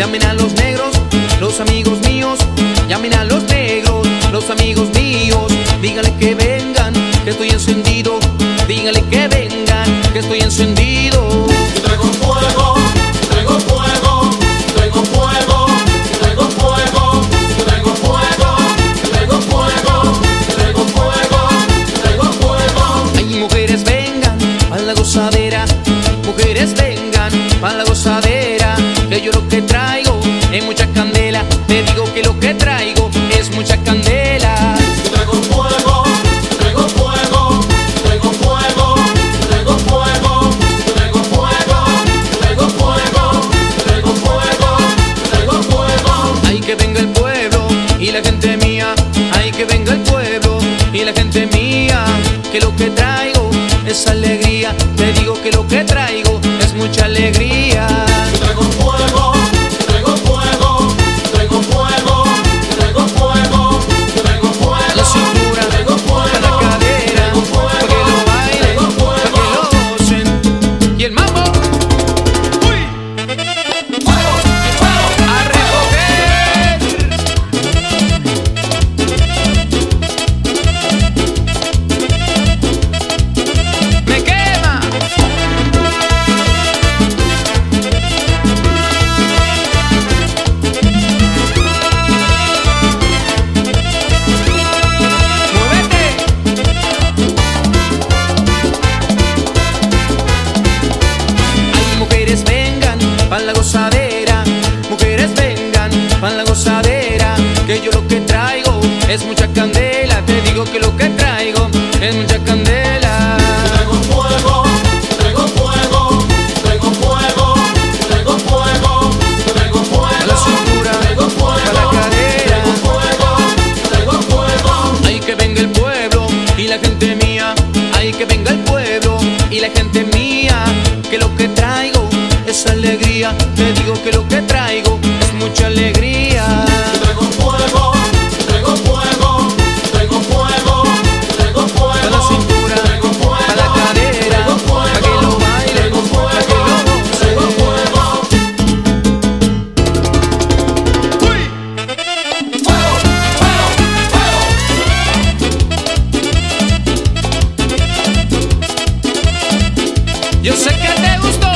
llamen a los negros, los amigos míos, llamen a los negros, los amigos míos, díganle que vengan, que estoy encendido, díganle que vengan. mía, hay que venga el pueblo y la gente mía, que lo que traigo es alegría. gozadera. Mujeres vengan para la gozadera. Que yo lo que traigo es mucha candela. Te digo que lo que traigo es mucha candela. Traigo fuego, traigo fuego, traigo fuego, traigo fuego, traigo fuego. A la cintura, traigo fuego, a la cadera. Traigo fuego, traigo fuego. Hay que venga el pueblo y la gente mía. Hay que venga el pueblo y la gente mía. Te digo que lo que traigo es mucha alegría. Traigo fuego, traigo fuego, traigo fuego, traigo fuego. A la cintura, traigo fuego, a la cadera, traigo fuego, a que lo baile, traigo fuego, a que lo fuego. Fuego, fuego, fuego. Yo sé que te gustó.